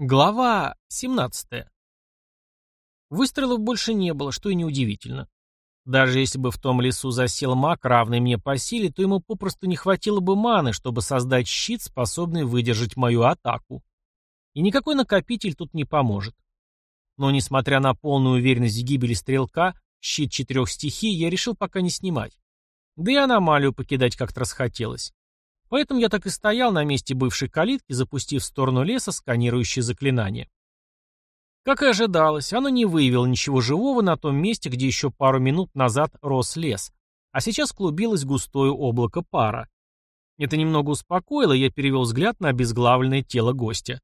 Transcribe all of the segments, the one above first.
Глава 17. Выстрелов больше не было, что и неудивительно. Даже если бы в том лесу засел маг, равный мне по силе, то ему попросту не хватило бы маны, чтобы создать щит, способный выдержать мою атаку. И никакой накопитель тут не поможет. Но, несмотря на полную уверенность в гибели стрелка, щит четырех стихий я решил пока не снимать. Да и аномалию покидать как-то расхотелось. Поэтому я так и стоял на месте бывшей калитки, запустив в сторону леса сканирующее заклинание. Как и ожидалось, оно не выявило ничего живого на том месте, где еще пару минут назад рос лес, а сейчас клубилось густое облако пара. Это немного успокоило, я перевел взгляд на обезглавленное тело гостя.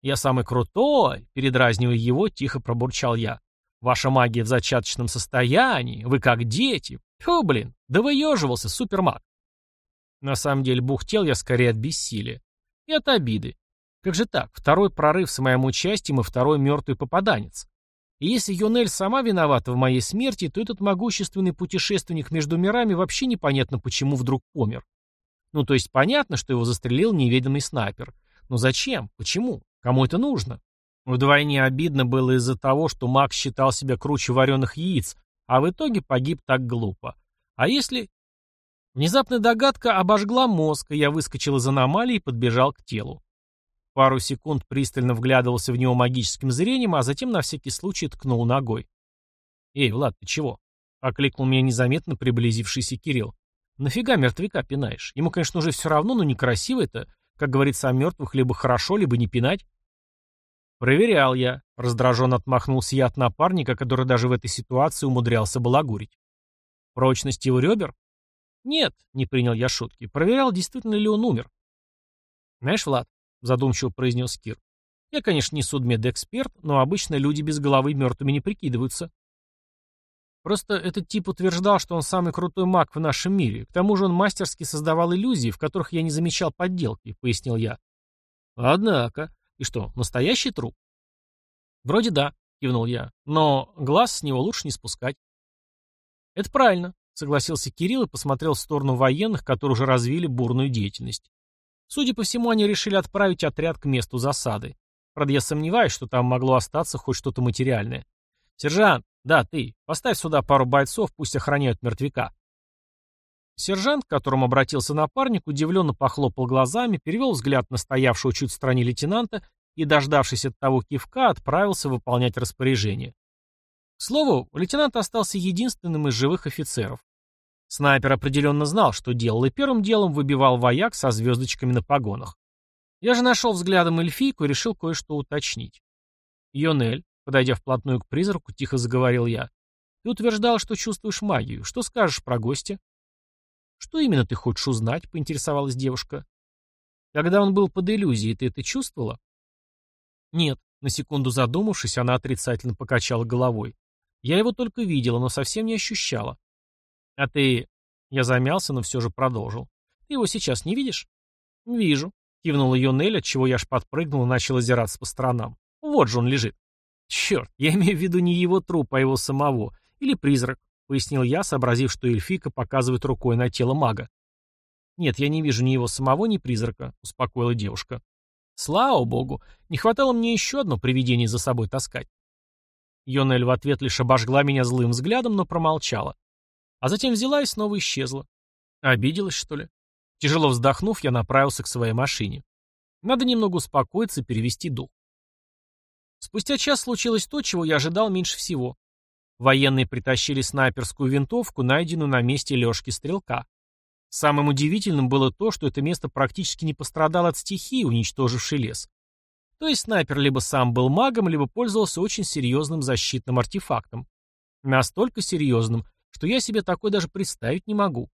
«Я самый крутой!» — передразнивая его, тихо пробурчал я. «Ваша магия в зачаточном состоянии, вы как дети. Фу, блин, да выеживался, супермаг!» На самом деле бухтел я скорее от бессилия. И от обиды. Как же так? Второй прорыв с моим участием и второй мертвый попаданец. И если Йонель сама виновата в моей смерти, то этот могущественный путешественник между мирами вообще непонятно почему вдруг помер. Ну, то есть понятно, что его застрелил неведомый снайпер. Но зачем? Почему? Кому это нужно? Вдвойне обидно было из-за того, что Макс считал себя круче вареных яиц, а в итоге погиб так глупо. А если Внезапная догадка обожгла мозг, и я выскочил из аномалии и подбежал к телу. Пару секунд пристально вглядывался в него магическим зрением, а затем на всякий случай ткнул ногой. «Эй, Влад, ты чего?» — окликнул меня незаметно приблизившийся Кирилл. «Нафига мертвяка пинаешь? Ему, конечно, уже все равно, но некрасиво это. Как говорится о мертвых, либо хорошо, либо не пинать». «Проверял я», — раздраженно отмахнулся я от напарника, который даже в этой ситуации умудрялся балагурить. «Прочность его ребер?» «Нет», — не принял я шутки. «Проверял, действительно ли он умер». «Знаешь, Влад», — задумчиво произнес Кир, «я, конечно, не судмедэксперт, но обычно люди без головы мертвыми не прикидываются». Просто этот тип утверждал, что он самый крутой маг в нашем мире. К тому же он мастерски создавал иллюзии, в которых я не замечал подделки, — пояснил я. Однако. И что, настоящий труп? Вроде да, — кивнул я. Но глаз с него лучше не спускать. Это правильно, Согласился Кирилл и посмотрел в сторону военных, которые уже развили бурную деятельность. Судя по всему, они решили отправить отряд к месту засады. Правда, я сомневаюсь, что там могло остаться хоть что-то материальное. «Сержант, да, ты, поставь сюда пару бойцов, пусть охраняют мертвяка». Сержант, к которому обратился напарник, удивленно похлопал глазами, перевел взгляд на стоявшего чуть в стороне лейтенанта и, дождавшись от того кивка, отправился выполнять распоряжение. К слову, лейтенант остался единственным из живых офицеров. Снайпер определенно знал, что делал, и первым делом выбивал вояк со звездочками на погонах. Я же нашел взглядом эльфийку и решил кое-что уточнить. «Йонель», подойдя вплотную к призраку, тихо заговорил я, «ты утверждал, что чувствуешь магию. Что скажешь про гостя?» «Что именно ты хочешь узнать?» — поинтересовалась девушка. «Когда он был под иллюзией, ты это чувствовала?» «Нет», — на секунду задумавшись, она отрицательно покачала головой. Я его только видела, но совсем не ощущала. А ты... Я замялся, но все же продолжил. Ты его сейчас не видишь? Вижу. Кивнула Йонель, отчего я аж подпрыгнул и начал озираться по сторонам. Вот же он лежит. Черт, я имею в виду не его труп, а его самого. Или призрак, пояснил я, сообразив, что эльфика показывает рукой на тело мага. «Нет, я не вижу ни его самого, ни призрака», — успокоила девушка. «Слава богу! Не хватало мне еще одно привидение за собой таскать». Йонель в ответ лишь обожгла меня злым взглядом, но промолчала. А затем взяла и снова исчезла. Обиделась, что ли? Тяжело вздохнув, я направился к своей машине. Надо немного успокоиться и перевести дух. Спустя час случилось то, чего я ожидал меньше всего. Военные притащили снайперскую винтовку, найденную на месте лёжки стрелка. Самым удивительным было то, что это место практически не пострадало от стихии, уничтожившей лес. То есть снайпер либо сам был магом, либо пользовался очень серьезным защитным артефактом. Настолько серьезным, что я себе такой даже представить не могу.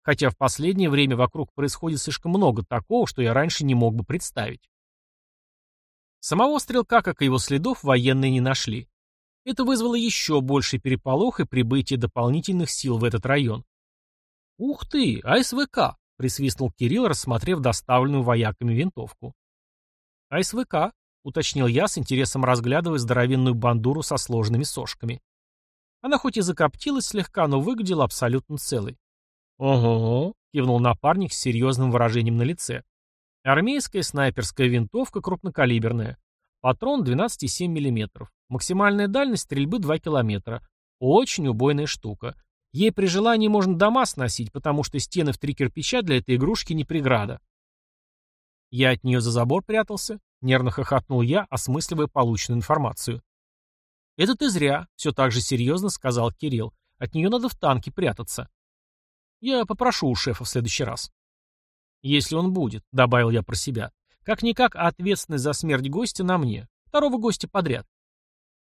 Хотя в последнее время вокруг происходит слишком много такого, что я раньше не мог бы представить. Самого стрелка, как и его следов, военные не нашли. Это вызвало еще больший переполох и прибытие дополнительных сил в этот район. «Ух ты, АСВК!» — присвистнул Кирилл, рассмотрев доставленную вояками винтовку. «АСВК», — уточнил я, с интересом разглядывая здоровенную бандуру со сложными сошками. Она хоть и закоптилась слегка, но выглядела абсолютно целой. «Ого», — кивнул напарник с серьезным выражением на лице. «Армейская снайперская винтовка крупнокалиберная. Патрон 12,7 мм. Максимальная дальность стрельбы 2 км. Очень убойная штука. Ей при желании можно дома сносить, потому что стены в три кирпича для этой игрушки не преграда. Я от нее за забор прятался, нервно хохотнул я, осмысливая полученную информацию. «Это ты зря», — все так же серьезно сказал Кирилл. «От нее надо в танке прятаться». «Я попрошу у шефа в следующий раз». «Если он будет», — добавил я про себя. «Как-никак ответственность за смерть гостя на мне. Второго гостя подряд».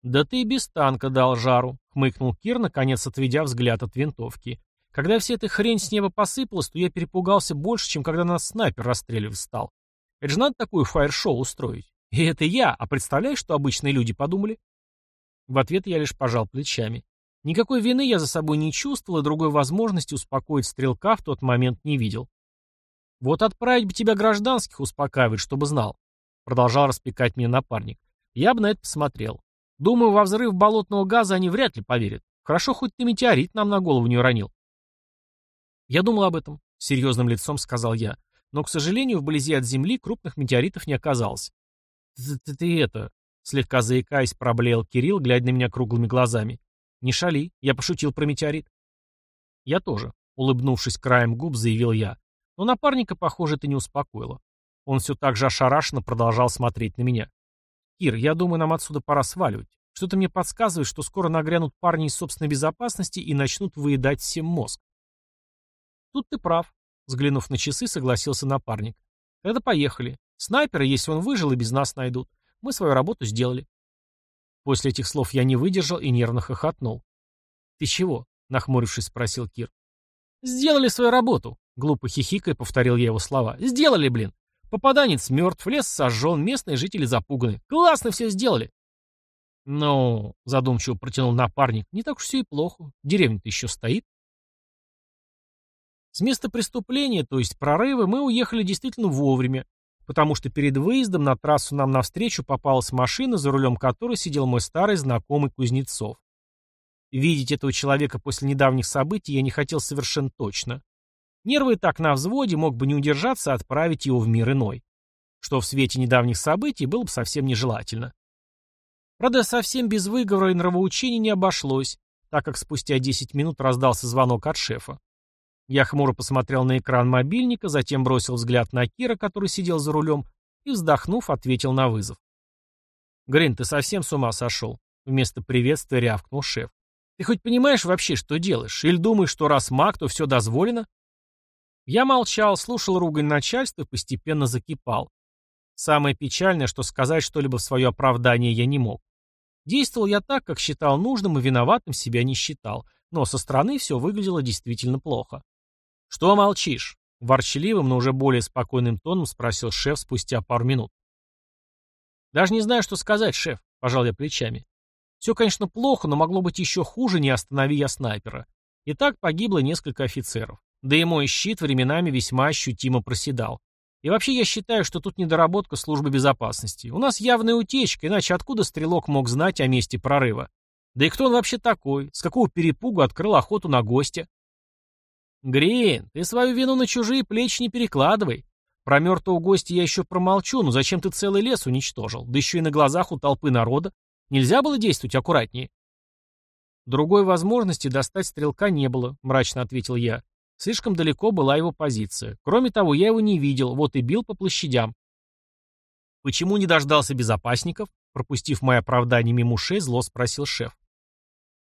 «Да ты и без танка дал жару», — хмыкнул Кир, наконец отведя взгляд от винтовки. «Когда вся эта хрень с неба посыпалась, то я перепугался больше, чем когда нас снайпер расстреливать стал. Это же надо такую фаер-шоу устроить. И это я, а представляешь, что обычные люди подумали?» В ответ я лишь пожал плечами. Никакой вины я за собой не чувствовал, и другой возможности успокоить стрелка в тот момент не видел. «Вот отправить бы тебя гражданских успокаивать, чтобы знал», — продолжал распекать меня напарник. «Я бы на это посмотрел. Думаю, во взрыв болотного газа они вряд ли поверят. Хорошо, хоть ты метеорит нам на голову не уронил». «Я думал об этом», — серьезным лицом сказал я. «Но, к сожалению, вблизи от Земли крупных метеоритов не оказалось». «Ты, ты, это...» Слегка заикаясь, проблеял Кирилл, глядя на меня круглыми глазами. «Не шали, я пошутил про метеорит». «Я тоже», — улыбнувшись краем губ, заявил я. Но напарника, похоже, это не успокоило. Он все так же ошарашенно продолжал смотреть на меня. «Кир, я думаю, нам отсюда пора сваливать. Что-то мне подсказывает, что скоро нагрянут парни из собственной безопасности и начнут выедать всем мозг». «Тут ты прав», — взглянув на часы, согласился напарник. «Тогда поехали. Снайперы, если он выжил, и без нас найдут. Мы свою работу сделали. После этих слов я не выдержал и нервно хохотнул. «Ты чего?» — нахмурившись, спросил Кир. «Сделали свою работу», — глупо хихикая повторил я его слова. «Сделали, блин. Попаданец мертв, лес сожжен, местные жители запуганы. Классно все сделали». «Ну», — задумчиво протянул напарник, — «не так уж все и плохо. Деревня-то еще стоит». С места преступления, то есть прорыва, мы уехали действительно вовремя, потому что перед выездом на трассу нам навстречу попалась машина, за рулем которой сидел мой старый знакомый Кузнецов. Видеть этого человека после недавних событий я не хотел совершенно точно. Нервы так на взводе, мог бы не удержаться, отправить его в мир иной. Что в свете недавних событий было бы совсем нежелательно. Правда, совсем без выговора и нравоучений не обошлось, так как спустя 10 минут раздался звонок от шефа. Я хмуро посмотрел на экран мобильника, затем бросил взгляд на Кира, который сидел за рулем, и, вздохнув, ответил на вызов. «Грин, ты совсем с ума сошел?» Вместо приветствия рявкнул шеф. «Ты хоть понимаешь вообще, что делаешь? Или думаешь, что раз маг, то все дозволено?» Я молчал, слушал ругань начальства и постепенно закипал. Самое печальное, что сказать что-либо в свое оправдание я не мог. Действовал я так, как считал нужным и виноватым себя не считал, но со стороны все выглядело действительно плохо. «Что молчишь?» — ворчливым, но уже более спокойным тоном спросил шеф спустя пару минут. «Даже не знаю, что сказать, шеф», — пожал я плечами. «Все, конечно, плохо, но могло быть еще хуже, не останови я снайпера. И так погибло несколько офицеров. Да и мой щит временами весьма ощутимо проседал. И вообще я считаю, что тут недоработка службы безопасности. У нас явная утечка, иначе откуда стрелок мог знать о месте прорыва? Да и кто он вообще такой? С какого перепугу открыл охоту на гостя? «Грин, ты свою вину на чужие плечи не перекладывай. Про мертвого гостя я еще промолчу, но зачем ты целый лес уничтожил? Да еще и на глазах у толпы народа. Нельзя было действовать аккуратнее?» «Другой возможности достать стрелка не было», — мрачно ответил я. Слишком далеко была его позиция. Кроме того, я его не видел, вот и бил по площадям. «Почему не дождался безопасников?» Пропустив мое оправдание мимо ушей, зло спросил шеф.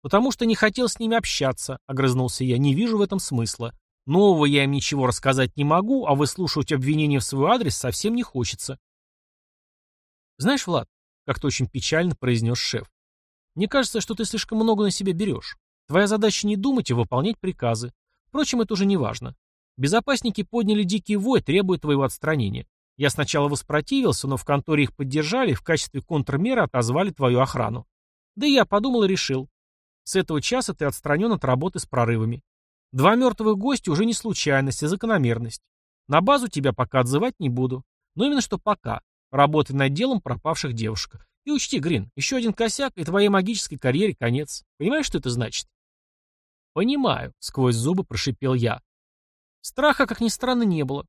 «Потому что не хотел с ними общаться», — огрызнулся я. «Не вижу в этом смысла. Нового я им ничего рассказать не могу, а выслушивать обвинения в свой адрес совсем не хочется». «Знаешь, Влад», — как-то очень печально произнес шеф, «мне кажется, что ты слишком много на себя берешь. Твоя задача не думать и выполнять приказы. Впрочем, это уже не важно. Безопасники подняли дикий вой, требуя твоего отстранения. Я сначала воспротивился, но в конторе их поддержали и в качестве контрмеры отозвали твою охрану. Да я подумал и решил. С этого часа ты отстранен от работы с прорывами. Два мертвых гостя уже не случайность, а закономерность. На базу тебя пока отзывать не буду. Но именно что пока. Работай над делом пропавших девушек. И учти, Грин, еще один косяк, и твоей магической карьере конец. Понимаешь, что это значит? Понимаю, сквозь зубы прошипел я. Страха, как ни странно, не было.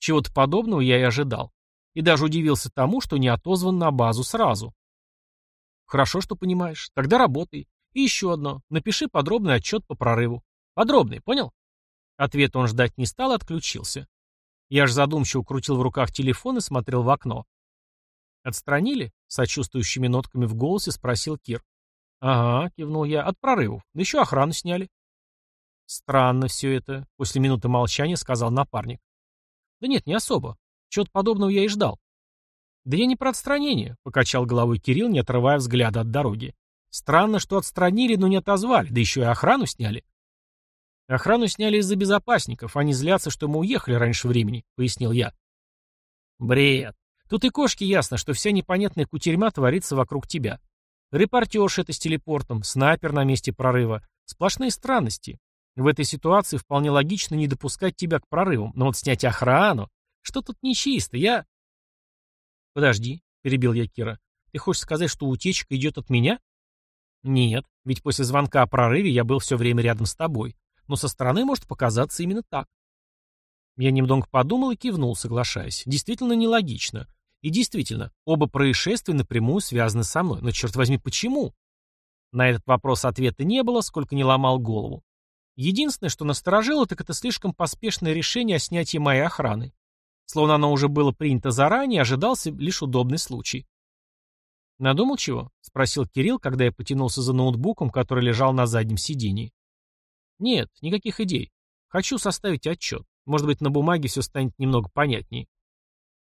Чего-то подобного я и ожидал. И даже удивился тому, что не отозван на базу сразу. Хорошо, что понимаешь. Тогда работай. И еще одно. Напиши подробный отчет по прорыву. Подробный, понял? Ответа он ждать не стал отключился. Я ж задумчиво крутил в руках телефон и смотрел в окно. «Отстранили?» — сочувствующими нотками в голосе спросил Кир. «Ага», — кивнул я, — «от прорывов. Да еще охрану сняли». «Странно все это», — после минуты молчания сказал напарник. «Да нет, не особо. Чего-то подобного я и ждал». «Да я не про отстранение», — покачал головой Кирилл, не отрывая взгляда от дороги. «Странно, что отстранили, но не отозвали, да еще и охрану сняли». «Охрану сняли из-за безопасников, они злятся, что мы уехали раньше времени», — пояснил я. «Бред. Тут и кошки ясно, что вся непонятная кутерьма творится вокруг тебя. Репортерш это с телепортом, снайпер на месте прорыва. Сплошные странности. В этой ситуации вполне логично не допускать тебя к прорывам, но вот снять охрану... Что тут нечисто? Я... Подожди, перебил я Кира. Ты хочешь сказать, что утечка идет от меня? Нет, ведь после звонка о прорыве я был все время рядом с тобой. Но со стороны может показаться именно так. Я немного подумал и кивнул, соглашаясь. Действительно нелогично. И действительно, оба происшествия напрямую связаны со мной. Но черт возьми, почему? На этот вопрос ответа не было, сколько не ломал голову. Единственное, что насторожило, так это слишком поспешное решение о снятии моей охраны. Словно оно уже было принято заранее, ожидался лишь удобный случай. «Надумал чего?» — спросил Кирилл, когда я потянулся за ноутбуком, который лежал на заднем сидении. «Нет, никаких идей. Хочу составить отчет. Может быть, на бумаге все станет немного понятнее».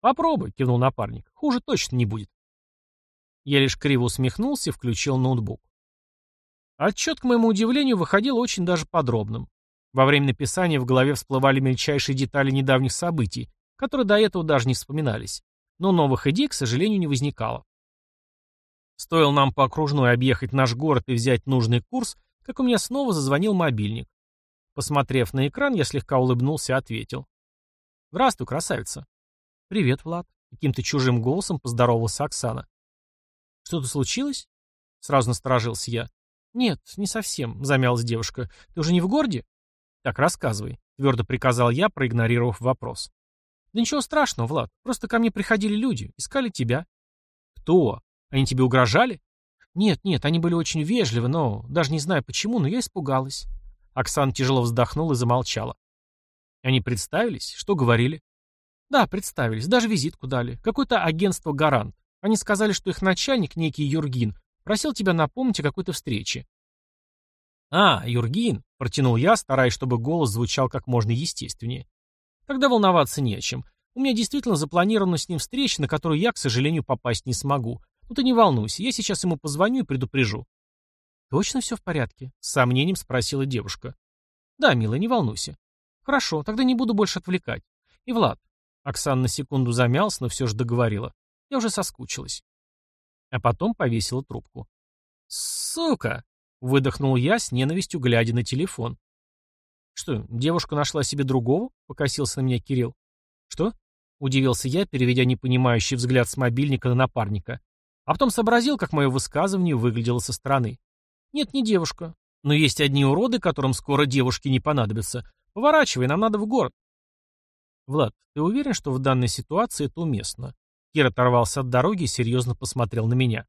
«Попробуй», — кивнул напарник. «Хуже точно не будет». Я лишь криво усмехнулся и включил ноутбук. Отчет, к моему удивлению, выходил очень даже подробным. Во время написания в голове всплывали мельчайшие детали недавних событий, которые до этого даже не вспоминались. Но новых идей, к сожалению, не возникало. Стоило нам по окружной объехать наш город и взять нужный курс, как у меня снова зазвонил мобильник. Посмотрев на экран, я слегка улыбнулся и ответил. «Здравствуй, красавица». «Привет, Влад», — каким-то чужим голосом поздоровалась Оксана. «Что-то случилось?» — сразу насторожился я. «Нет, не совсем», — замялась девушка. «Ты уже не в городе?» «Так, рассказывай», — твердо приказал я, проигнорировав вопрос. «Да ничего страшного, Влад. Просто ко мне приходили люди, искали тебя». «Кто? Они тебе угрожали?» «Нет, нет, они были очень вежливы, но... Даже не знаю почему, но я испугалась». Оксана тяжело вздохнула и замолчала. «Они представились? Что говорили?» «Да, представились. Даже визитку дали. Какое-то агентство «Гарант». Они сказали, что их начальник, некий Юргин, Просил тебя напомнить о какой-то встрече». «А, Юргин», — протянул я, стараясь, чтобы голос звучал как можно естественнее. «Тогда волноваться не о чем. У меня действительно запланирована с ним встреча, на которую я, к сожалению, попасть не смогу. Ну ты не волнуйся, я сейчас ему позвоню и предупрежу». «Точно все в порядке?» — с сомнением спросила девушка. «Да, милая, не волнуйся». «Хорошо, тогда не буду больше отвлекать. И Влад». Оксана на секунду замялся, но все же договорила. «Я уже соскучилась» а потом повесила трубку. «Сука!» — выдохнул я с ненавистью, глядя на телефон. «Что, девушка нашла себе другого?» — покосился на меня Кирилл. «Что?» — удивился я, переведя непонимающий взгляд с мобильника на напарника. А потом сообразил, как мое высказывание выглядело со стороны. «Нет, не девушка. Но есть одни уроды, которым скоро девушки не понадобятся. Поворачивай, нам надо в город». «Влад, ты уверен, что в данной ситуации это уместно? Кир оторвался от дороги и серьезно посмотрел на меня.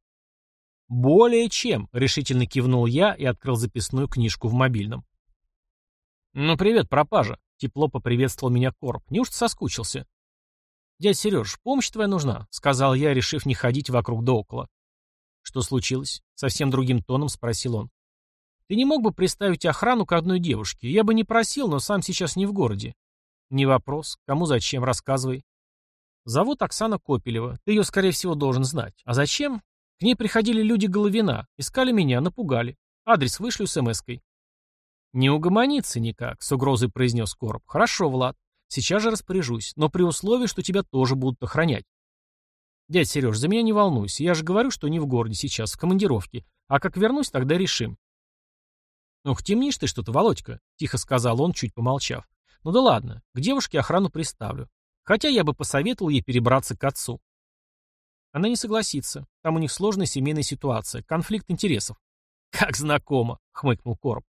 «Более чем», — решительно кивнул я и открыл записную книжку в мобильном. «Ну, привет, пропажа», — тепло поприветствовал меня Корп. «Неужто соскучился?» «Дядь Сереж, помощь твоя нужна», — сказал я, решив не ходить вокруг да около. «Что случилось?» — совсем другим тоном спросил он. «Ты не мог бы приставить охрану к одной девушке? Я бы не просил, но сам сейчас не в городе». «Не вопрос. Кому зачем? Рассказывай». Зовут Оксана Копелева. Ты ее, скорее всего, должен знать. А зачем? К ней приходили люди Головина. Искали меня, напугали. Адрес вышлю смс-кой. Не угомонится никак, с угрозой произнес Короб. Хорошо, Влад. Сейчас же распоряжусь, но при условии, что тебя тоже будут охранять. Дядь Сереж, за меня не волнуйся. Я же говорю, что не в городе сейчас, в командировке. А как вернусь, тогда решим. «Ух, темнишь ты что-то, Володька», — тихо сказал он, чуть помолчав. «Ну да ладно, к девушке охрану приставлю. Хотя я бы посоветовал ей перебраться к отцу. Она не согласится. Там у них сложная семейная ситуация, конфликт интересов. Как знакомо, хмыкнул Короб.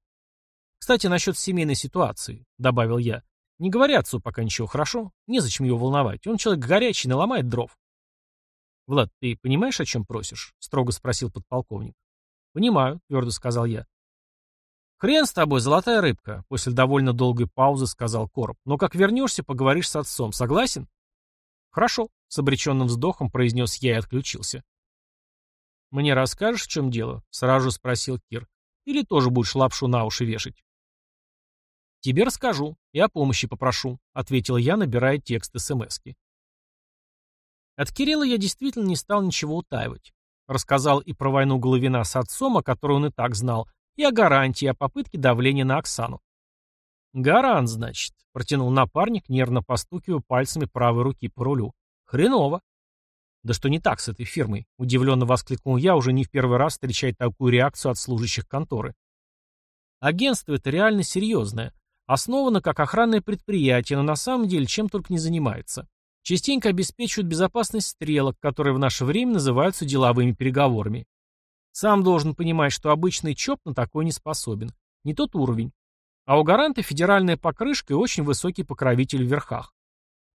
Кстати, насчет семейной ситуации, добавил я. Не говори отцу пока ничего, хорошо? Незачем его волновать. Он человек горячий, наломает дров. Влад, ты понимаешь, о чем просишь? Строго спросил подполковник. Понимаю, твердо сказал я. «Хрен с тобой, золотая рыбка», — после довольно долгой паузы сказал Короб. «Но как вернешься, поговоришь с отцом. Согласен?» «Хорошо», — с обреченным вздохом произнес я и отключился. «Мне расскажешь, в чем дело?» — сразу спросил Кир. «Или тоже будешь лапшу на уши вешать?» «Тебе расскажу и о помощи попрошу», — ответил я, набирая текст СМСки. От Кирилла я действительно не стал ничего утаивать. Рассказал и про войну Головина с отцом, о которой он и так знал, и о гарантии, о попытке давления на Оксану. «Гарант, значит», — протянул напарник, нервно постукивая пальцами правой руки по рулю. «Хреново». «Да что не так с этой фирмой?» — удивленно воскликнул я, уже не в первый раз встречая такую реакцию от служащих конторы. «Агентство это реально серьезное. Основано как охранное предприятие, но на самом деле чем только не занимается. Частенько обеспечивают безопасность стрелок, которые в наше время называются деловыми переговорами. Сам должен понимать, что обычный ЧОП на такой не способен. Не тот уровень. А у гаранта федеральная покрышка и очень высокий покровитель в верхах.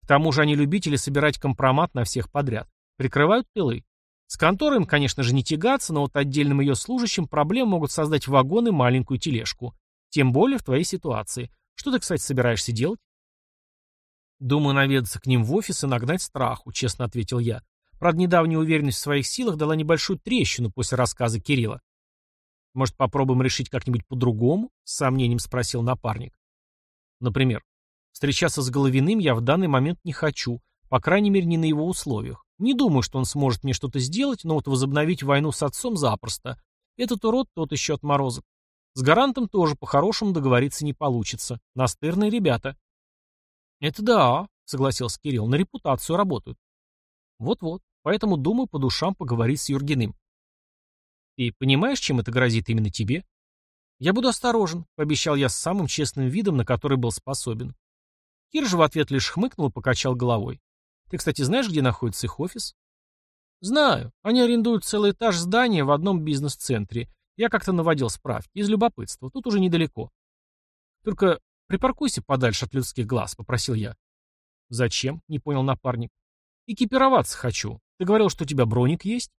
К тому же они любители собирать компромат на всех подряд. Прикрывают тылы. С конторой им, конечно же, не тягаться, но вот отдельным ее служащим проблем могут создать вагон и маленькую тележку. Тем более в твоей ситуации. Что ты, кстати, собираешься делать? Думаю, наведаться к ним в офис и нагнать страху, честно ответил я. Правда, недавняя уверенность в своих силах дала небольшую трещину после рассказа Кирилла. Может, попробуем решить как-нибудь по-другому? С сомнением спросил напарник. Например, встречаться с Головиным я в данный момент не хочу, по крайней мере, не на его условиях. Не думаю, что он сможет мне что-то сделать, но вот возобновить войну с отцом запросто. Этот урод тот еще отморозок. С гарантом тоже по-хорошему договориться не получится. Настырные ребята. Это да, согласился Кирилл, на репутацию работают. Вот-вот, поэтому думаю по душам поговорить с Юргиным. Ты понимаешь, чем это грозит именно тебе? Я буду осторожен, пообещал я с самым честным видом, на который был способен. Кир же в ответ лишь хмыкнул и покачал головой. Ты, кстати, знаешь, где находится их офис? Знаю. Они арендуют целый этаж здания в одном бизнес-центре. Я как-то наводил справки. Из любопытства. Тут уже недалеко. Только припаркуйся подальше от людских глаз, попросил я. Зачем? Не понял напарник. Экипироваться хочу. Ты говорил, что у тебя броник есть?